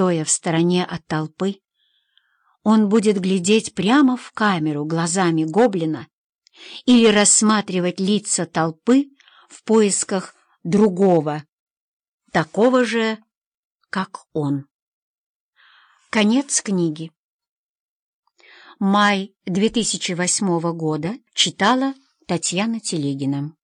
стоя в стороне от толпы, он будет глядеть прямо в камеру глазами гоблина или рассматривать лица толпы в поисках другого, такого же, как он. Конец книги. Май 2008 года читала Татьяна Телегина.